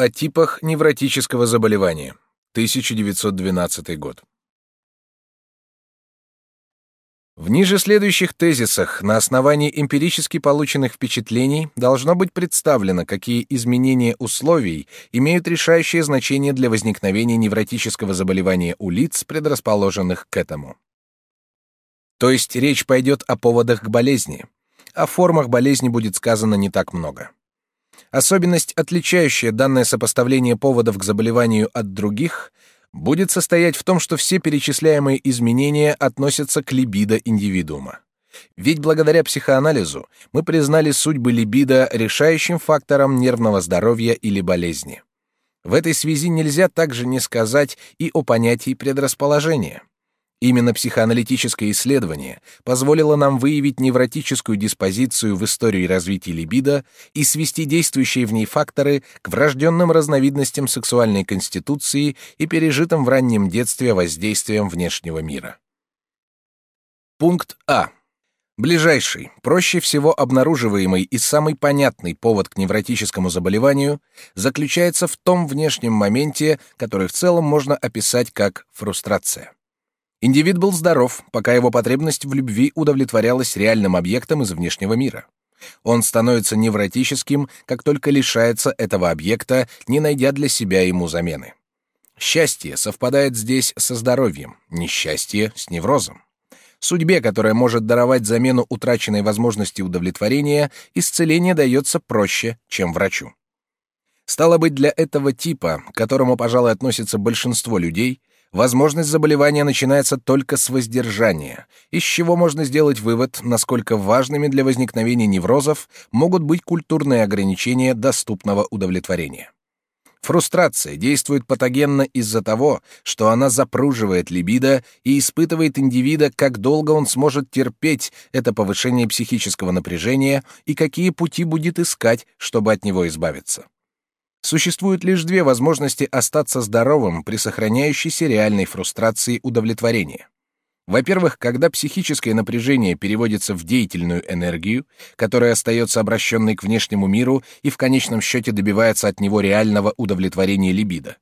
О типах невротического заболевания. 1912 год. В ниже следующих тезисах на основании эмпирически полученных впечатлений должно быть представлено, какие изменения условий имеют решающее значение для возникновения невротического заболевания у лиц, предрасположенных к этому. То есть речь пойдет о поводах к болезни. О формах болезни будет сказано не так много. Особенность, отличающая данное сопоставление поводов к заболеванию от других, будет состоять в том, что все перечисляемые изменения относятся к либидо индивидуума. Ведь благодаря психоанализу мы признали судьбы либидо решающим фактором нервного здоровья или болезни. В этой связи нельзя также не сказать и о понятии предрасположения. Именно психоаналитическое исследование позволило нам выявить невротическую диспозицию в истории развития либидо и свести действующие в ней факторы к врожденным разновидностям сексуальной конституции и пережитым в раннем детстве воздействием внешнего мира. Пункт А. Ближайший, проще всего обнаруживаемый и самый понятный повод к невротическому заболеванию заключается в том внешнем моменте, который в целом можно описать как фрустрация. Индивид был здоров, пока его потребность в любви удовлетворялась реальным объектом из внешнего мира. Он становится невротическим, как только лишается этого объекта, не найдя для себя ему замены. Счастье совпадает здесь со здоровьем, несчастье — с неврозом. Судьбе, которая может даровать замену утраченной возможности удовлетворения, исцеление дается проще, чем врачу. Стало быть, для этого типа, к которому, пожалуй, относится большинство людей, возможность заболевания начинается только с воздержания, из чего можно сделать вывод, насколько важными для возникновения неврозов могут быть культурные ограничения доступного удовлетворения. Фрустрация действует патогенно из-за того, что она запруживает либидо и испытывает индивида, как долго он сможет терпеть это повышение психического напряжения и какие пути будет искать, чтобы от него избавиться. Существуют лишь две возможности остаться здоровым при сохраняющейся реальной фрустрации удовлетворения. Во-первых, когда психическое напряжение переводится в деятельную энергию, которая остается обращенной к внешнему миру и в конечном счете добивается от него реального удовлетворения либидо.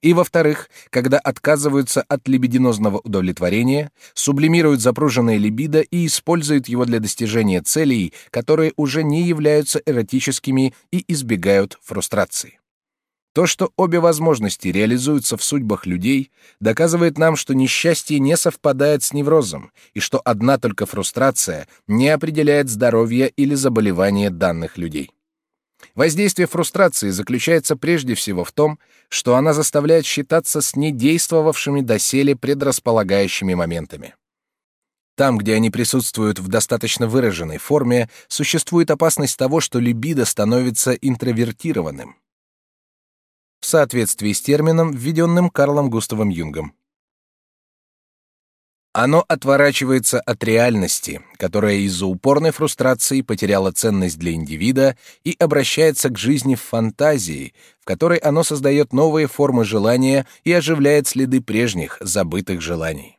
И во-вторых, когда отказываются от либидинозного удовлетворения, сублимируют запруженное либидо и используют его для достижения целей, которые уже не являются эротическими и избегают фрустрации. То, что обе возможности реализуются в судьбах людей, доказывает нам, что несчастье не совпадает с неврозом, и что одна только фрустрация не определяет здоровье или заболевание данных людей. Воздействие фрустрации заключается прежде всего в том, что она заставляет считаться с недействовавшими доселе предрасполагающими моментами. Там, где они присутствуют в достаточно выраженной форме, существует опасность того, что либидо становится интровертированным. В соответствии с термином, введенным Карлом Густавом Юнгом. Оно отворачивается от реальности, которая из-за упорной фрустрации потеряла ценность для индивида и обращается к жизни в фантазии, в которой оно создает новые формы желания и оживляет следы прежних, забытых желаний.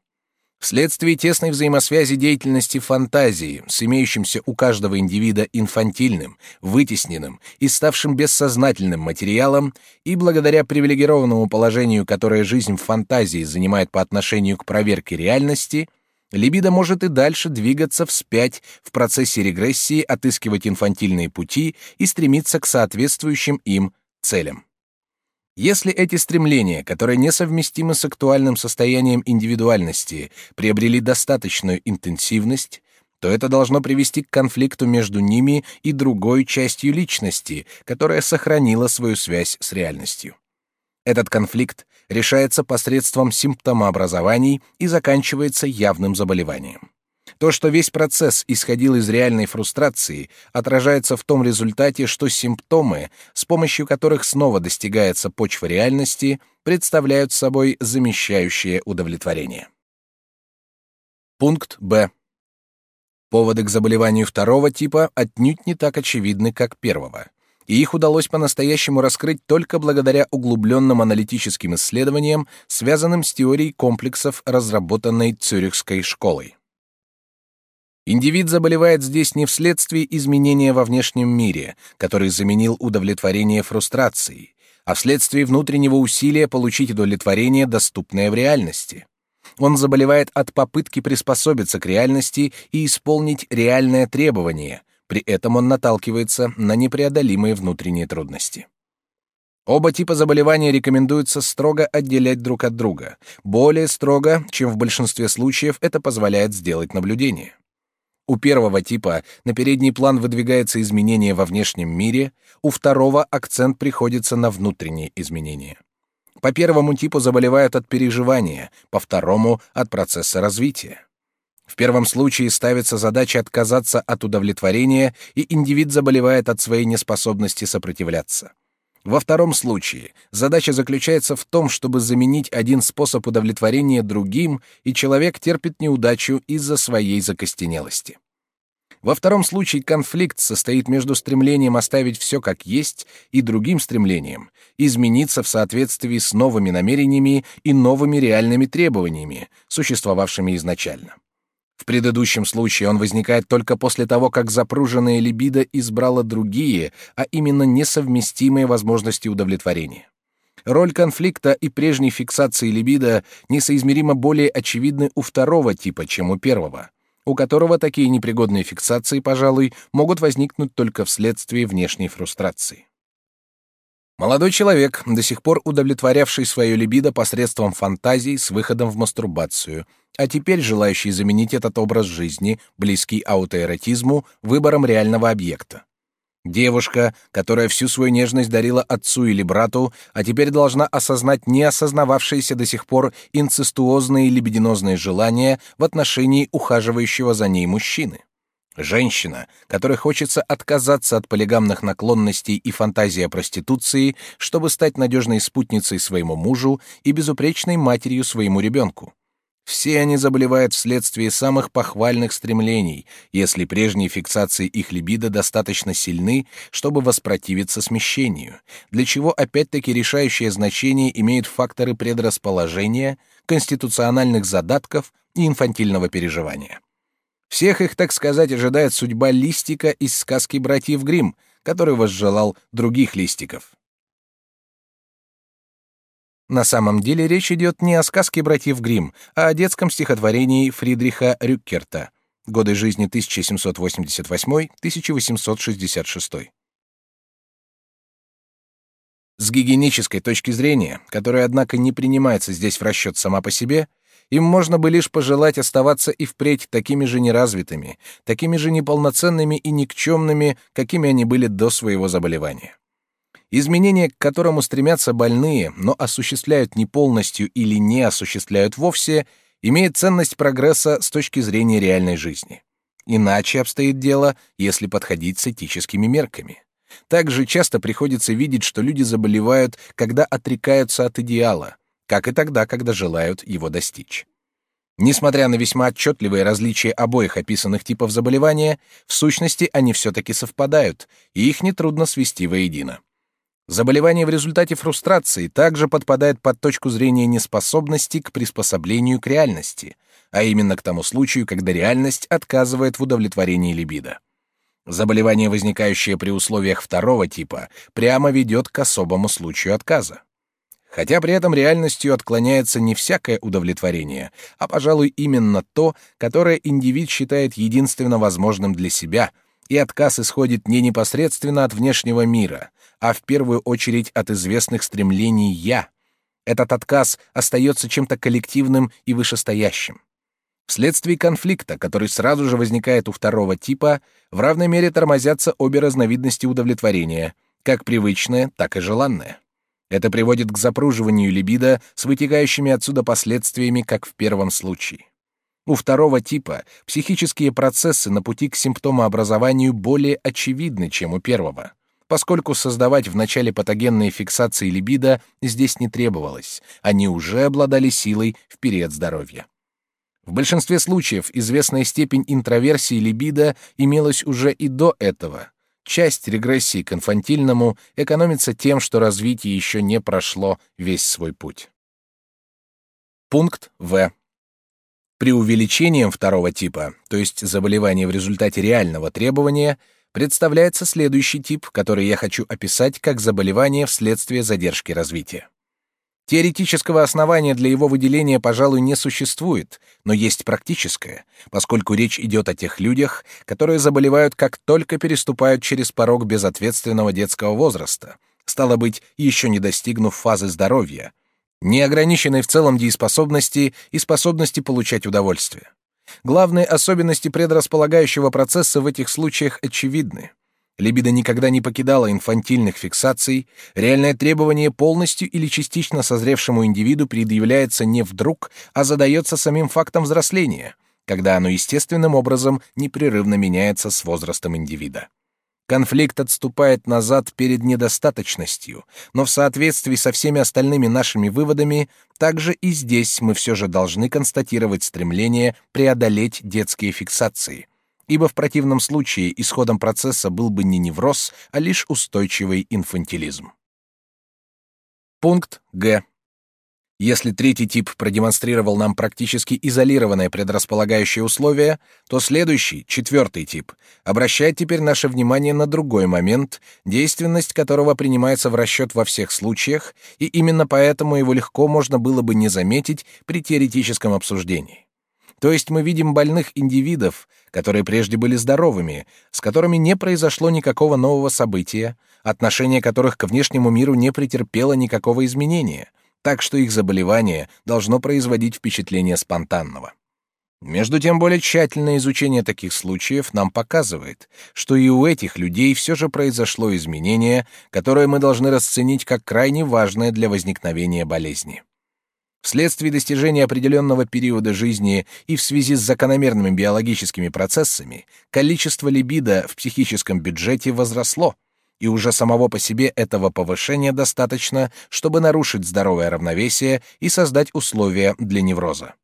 Вследствие тесной взаимосвязи деятельности фантазии с имеющимся у каждого индивида инфантильным, вытесненным и ставшим бессознательным материалом, и благодаря привилегированному положению, которое жизнь в фантазии занимает по отношению к проверке реальности, либидо может и дальше двигаться вспять в процессе регрессии, отыскивать инфантильные пути и стремиться к соответствующим им целям. Если эти стремления, которые несовместимы с актуальным состоянием индивидуальности, приобрели достаточную интенсивность, то это должно привести к конфликту между ними и другой частью личности, которая сохранила свою связь с реальностью. Этот конфликт решается посредством симптомообразований и заканчивается явным заболеванием. То, что весь процесс исходил из реальной фрустрации, отражается в том результате, что симптомы, с помощью которых снова достигается почва реальности, представляют собой замещающее удовлетворение. Пункт Б. Поводы к заболеванию второго типа отнюдь не так очевидны, как первого, и их удалось по-настоящему раскрыть только благодаря углубленным аналитическим исследованиям, связанным с теорией комплексов, разработанной Цюрихской школой. Индивид заболевает здесь не вследствие изменения во внешнем мире, который заменил удовлетворение фрустрацией, а вследствие внутреннего усилия получить удовлетворение, доступное в реальности. Он заболевает от попытки приспособиться к реальности и исполнить реальное требование, при этом он наталкивается на непреодолимые внутренние трудности. Оба типа заболевания рекомендуется строго отделять друг от друга, более строго, чем в большинстве случаев это позволяет сделать наблюдение. У первого типа на передний план выдвигается изменение во внешнем мире, у второго акцент приходится на внутренние изменения. По первому типу заболевают от переживания, по второму — от процесса развития. В первом случае ставится задача отказаться от удовлетворения, и индивид заболевает от своей неспособности сопротивляться. Во втором случае задача заключается в том, чтобы заменить один способ удовлетворения другим, и человек терпит неудачу из-за своей закостенелости. Во втором случае конфликт состоит между стремлением оставить все как есть и другим стремлением измениться в соответствии с новыми намерениями и новыми реальными требованиями, существовавшими изначально. В предыдущем случае он возникает только после того, как запруженная либидо избрала другие, а именно несовместимые возможности удовлетворения. Роль конфликта и прежней фиксации либидо несоизмеримо более очевидны у второго типа, чем у первого, у которого такие непригодные фиксации, пожалуй, могут возникнуть только вследствие внешней фрустрации. Молодой человек, до сих пор удовлетворявший свое либидо посредством фантазий с выходом в мастурбацию, а теперь желающий заменить этот образ жизни, близкий аутоэротизму, выбором реального объекта. Девушка, которая всю свою нежность дарила отцу или брату, а теперь должна осознать не осознававшиеся до сих пор инцестуозные либидинозные желания в отношении ухаживающего за ней мужчины. Женщина, которой хочется отказаться от полигамных наклонностей и фантазии о проституции, чтобы стать надежной спутницей своему мужу и безупречной матерью своему ребенку. Все они заболевают вследствие самых похвальных стремлений, если прежние фиксации их либидо достаточно сильны, чтобы воспротивиться смещению, для чего опять-таки решающее значение имеют факторы предрасположения, конституциональных задатков и инфантильного переживания. Всех их, так сказать, ожидает судьба листика из сказки братьев Гримм, который возжелал других листиков. На самом деле речь идет не о сказке братьев Гримм, а о детском стихотворении Фридриха Рюккерта годы жизни 1788-1866. С гигиенической точки зрения, которая, однако, не принимается здесь в расчет сама по себе, им можно бы лишь пожелать оставаться и впредь такими же неразвитыми, такими же неполноценными и никчемными, какими они были до своего заболевания. Изменение, к которому стремятся больные, но осуществляют не полностью или не осуществляют вовсе, имеет ценность прогресса с точки зрения реальной жизни. Иначе обстоит дело, если подходить с этическими мерками. Также часто приходится видеть, что люди заболевают, когда отрекаются от идеала, как и тогда, когда желают его достичь. Несмотря на весьма отчетливые различия обоих описанных типов заболевания, в сущности они все-таки совпадают, и их нетрудно свести воедино. Заболевание в результате фрустрации также подпадает под точку зрения неспособности к приспособлению к реальности, а именно к тому случаю, когда реальность отказывает в удовлетворении либидо. Заболевание, возникающее при условиях второго типа, прямо ведет к особому случаю отказа хотя при этом реальностью отклоняется не всякое удовлетворение, а, пожалуй, именно то, которое индивид считает единственно возможным для себя, и отказ исходит не непосредственно от внешнего мира, а в первую очередь от известных стремлений «я». Этот отказ остается чем-то коллективным и вышестоящим. Вследствие конфликта, который сразу же возникает у второго типа, в равной мере тормозятся обе разновидности удовлетворения, как привычное, так и желанное. Это приводит к запруживанию либидо с вытекающими отсюда последствиями, как в первом случае. У второго типа психические процессы на пути к симптомообразованию более очевидны, чем у первого, поскольку создавать в начале патогенные фиксации либидо здесь не требовалось, они уже обладали силой в период здоровья. В большинстве случаев известная степень интроверсии либидо имелась уже и до этого, Часть регрессии к инфантильному экономится тем, что развитие еще не прошло весь свой путь. Пункт В. При увеличении второго типа, то есть заболевания в результате реального требования, представляется следующий тип, который я хочу описать как заболевание вследствие задержки развития. Теоретического основания для его выделения, пожалуй, не существует, но есть практическое, поскольку речь идет о тех людях, которые заболевают как только переступают через порог безответственного детского возраста, стало быть, еще не достигнув фазы здоровья, не ограниченной в целом дееспособности и способности получать удовольствие. Главные особенности предрасполагающего процесса в этих случаях очевидны. Либидо никогда не покидала инфантильных фиксаций, реальное требование полностью или частично созревшему индивиду предъявляется не вдруг, а задается самим фактом взросления, когда оно естественным образом непрерывно меняется с возрастом индивида. Конфликт отступает назад перед недостаточностью, но в соответствии со всеми остальными нашими выводами, также и здесь мы все же должны констатировать стремление преодолеть детские фиксации, ибо в противном случае исходом процесса был бы не невроз, а лишь устойчивый инфантилизм. Пункт Г. Если третий тип продемонстрировал нам практически изолированное предрасполагающее условие, то следующий, четвертый тип, обращает теперь наше внимание на другой момент, действенность которого принимается в расчет во всех случаях, и именно поэтому его легко можно было бы не заметить при теоретическом обсуждении. То есть мы видим больных индивидов, которые прежде были здоровыми, с которыми не произошло никакого нового события, отношение которых к внешнему миру не претерпело никакого изменения — так что их заболевание должно производить впечатление спонтанного. Между тем, более тщательное изучение таких случаев нам показывает, что и у этих людей все же произошло изменение, которое мы должны расценить как крайне важное для возникновения болезни. Вследствие достижения определенного периода жизни и в связи с закономерными биологическими процессами, количество либидо в психическом бюджете возросло — и уже самого по себе этого повышения достаточно, чтобы нарушить здоровое равновесие и создать условия для невроза.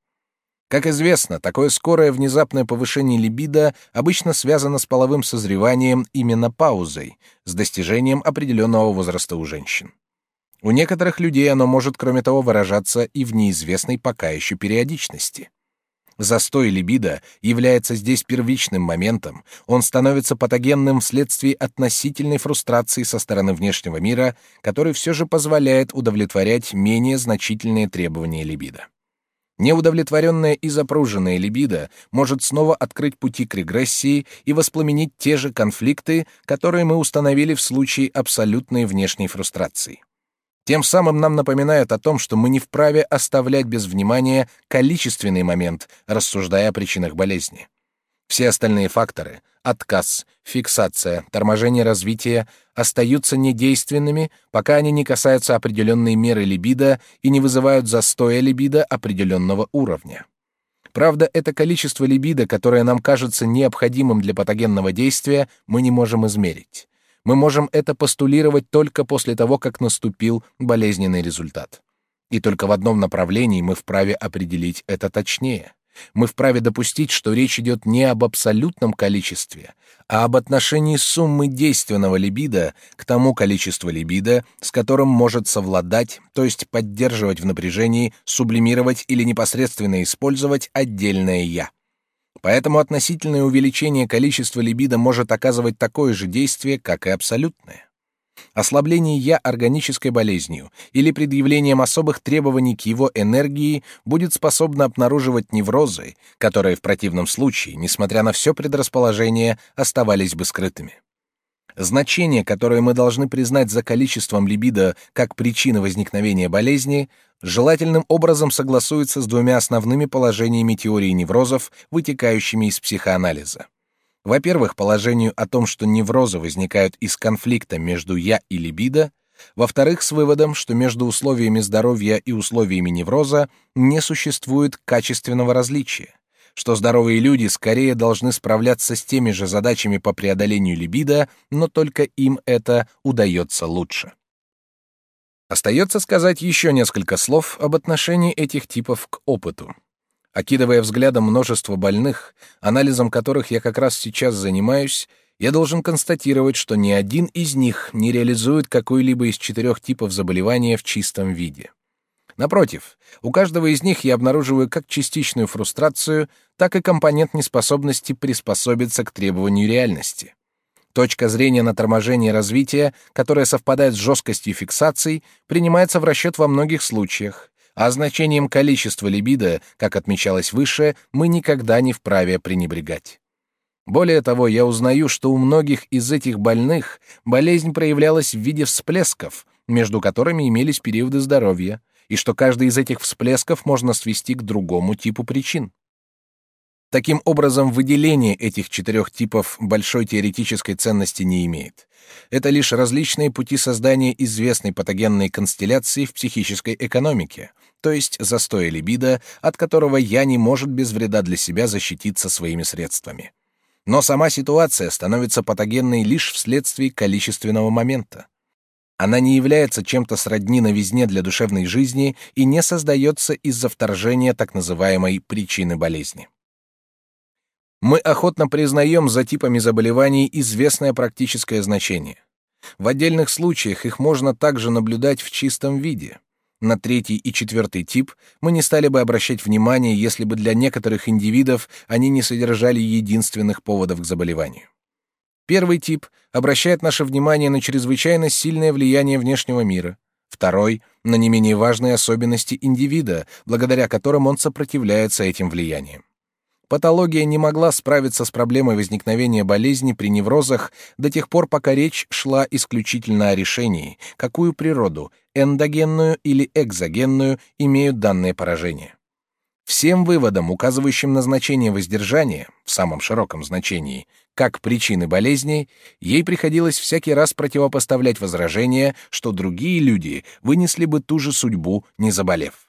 Как известно, такое скорое внезапное повышение либидо обычно связано с половым созреванием именно паузой, с достижением определенного возраста у женщин. У некоторых людей оно может, кроме того, выражаться и в неизвестной пока еще периодичности. Застой либидо является здесь первичным моментом, он становится патогенным вследствие относительной фрустрации со стороны внешнего мира, который все же позволяет удовлетворять менее значительные требования либидо. Неудовлетворенная и запруженная либидо может снова открыть пути к регрессии и воспламенить те же конфликты, которые мы установили в случае абсолютной внешней фрустрации. Тем самым нам напоминают о том, что мы не вправе оставлять без внимания количественный момент, рассуждая о причинах болезни. Все остальные факторы — отказ, фиксация, торможение развития — остаются недейственными, пока они не касаются определенной меры либидо и не вызывают застоя либидо определенного уровня. Правда, это количество либидо, которое нам кажется необходимым для патогенного действия, мы не можем измерить. Мы можем это постулировать только после того, как наступил болезненный результат. И только в одном направлении мы вправе определить это точнее. Мы вправе допустить, что речь идет не об абсолютном количестве, а об отношении суммы действенного либидо к тому количеству либидо, с которым может совладать, то есть поддерживать в напряжении, сублимировать или непосредственно использовать отдельное «я». Поэтому относительное увеличение количества либидо может оказывать такое же действие, как и абсолютное. Ослабление «я» органической болезнью или предъявлением особых требований к его энергии будет способно обнаруживать неврозы, которые в противном случае, несмотря на все предрасположение, оставались бы скрытыми. Значение, которое мы должны признать за количеством либидо как причины возникновения болезни, желательным образом согласуется с двумя основными положениями теории неврозов, вытекающими из психоанализа. Во-первых, положению о том, что неврозы возникают из конфликта между «я» и либидо, во-вторых, с выводом, что между условиями здоровья и условиями невроза не существует качественного различия что здоровые люди скорее должны справляться с теми же задачами по преодолению либидо, но только им это удается лучше. Остается сказать еще несколько слов об отношении этих типов к опыту. Окидывая взглядом множество больных, анализом которых я как раз сейчас занимаюсь, я должен констатировать, что ни один из них не реализует какой-либо из четырех типов заболевания в чистом виде. Напротив, у каждого из них я обнаруживаю как частичную фрустрацию, так и компонент неспособности приспособиться к требованию реальности. Точка зрения на торможение развития, которая совпадает с жесткостью фиксаций, принимается в расчет во многих случаях, а значением количества либидо, как отмечалось выше, мы никогда не вправе пренебрегать. Более того, я узнаю, что у многих из этих больных болезнь проявлялась в виде всплесков, между которыми имелись периоды здоровья, и что каждый из этих всплесков можно свести к другому типу причин. Таким образом, выделение этих четырех типов большой теоретической ценности не имеет. Это лишь различные пути создания известной патогенной констелляции в психической экономике, то есть застоя либидо, от которого я не может без вреда для себя защититься своими средствами. Но сама ситуация становится патогенной лишь вследствие количественного момента. Она не является чем-то сродни новизне для душевной жизни и не создается из-за вторжения так называемой причины болезни. Мы охотно признаем за типами заболеваний известное практическое значение. В отдельных случаях их можно также наблюдать в чистом виде. На третий и четвертый тип мы не стали бы обращать внимания, если бы для некоторых индивидов они не содержали единственных поводов к заболеванию. Первый тип обращает наше внимание на чрезвычайно сильное влияние внешнего мира. Второй — на не менее важные особенности индивида, благодаря которым он сопротивляется этим влияниям. Патология не могла справиться с проблемой возникновения болезни при неврозах до тех пор, пока речь шла исключительно о решении, какую природу, эндогенную или экзогенную, имеют данные поражения. Всем выводам, указывающим на значение воздержания, в самом широком значении, как причины болезней, ей приходилось всякий раз противопоставлять возражение, что другие люди вынесли бы ту же судьбу, не заболев.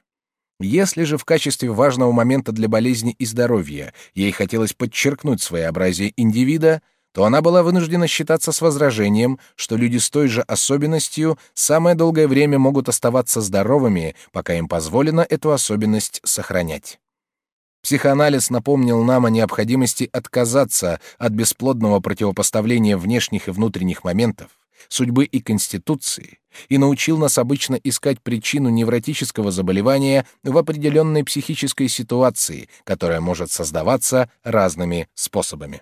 Если же в качестве важного момента для болезни и здоровья ей хотелось подчеркнуть своеобразие индивида, то она была вынуждена считаться с возражением, что люди с той же особенностью самое долгое время могут оставаться здоровыми, пока им позволено эту особенность сохранять. Психоанализ напомнил нам о необходимости отказаться от бесплодного противопоставления внешних и внутренних моментов, судьбы и конституции, и научил нас обычно искать причину невротического заболевания в определенной психической ситуации, которая может создаваться разными способами.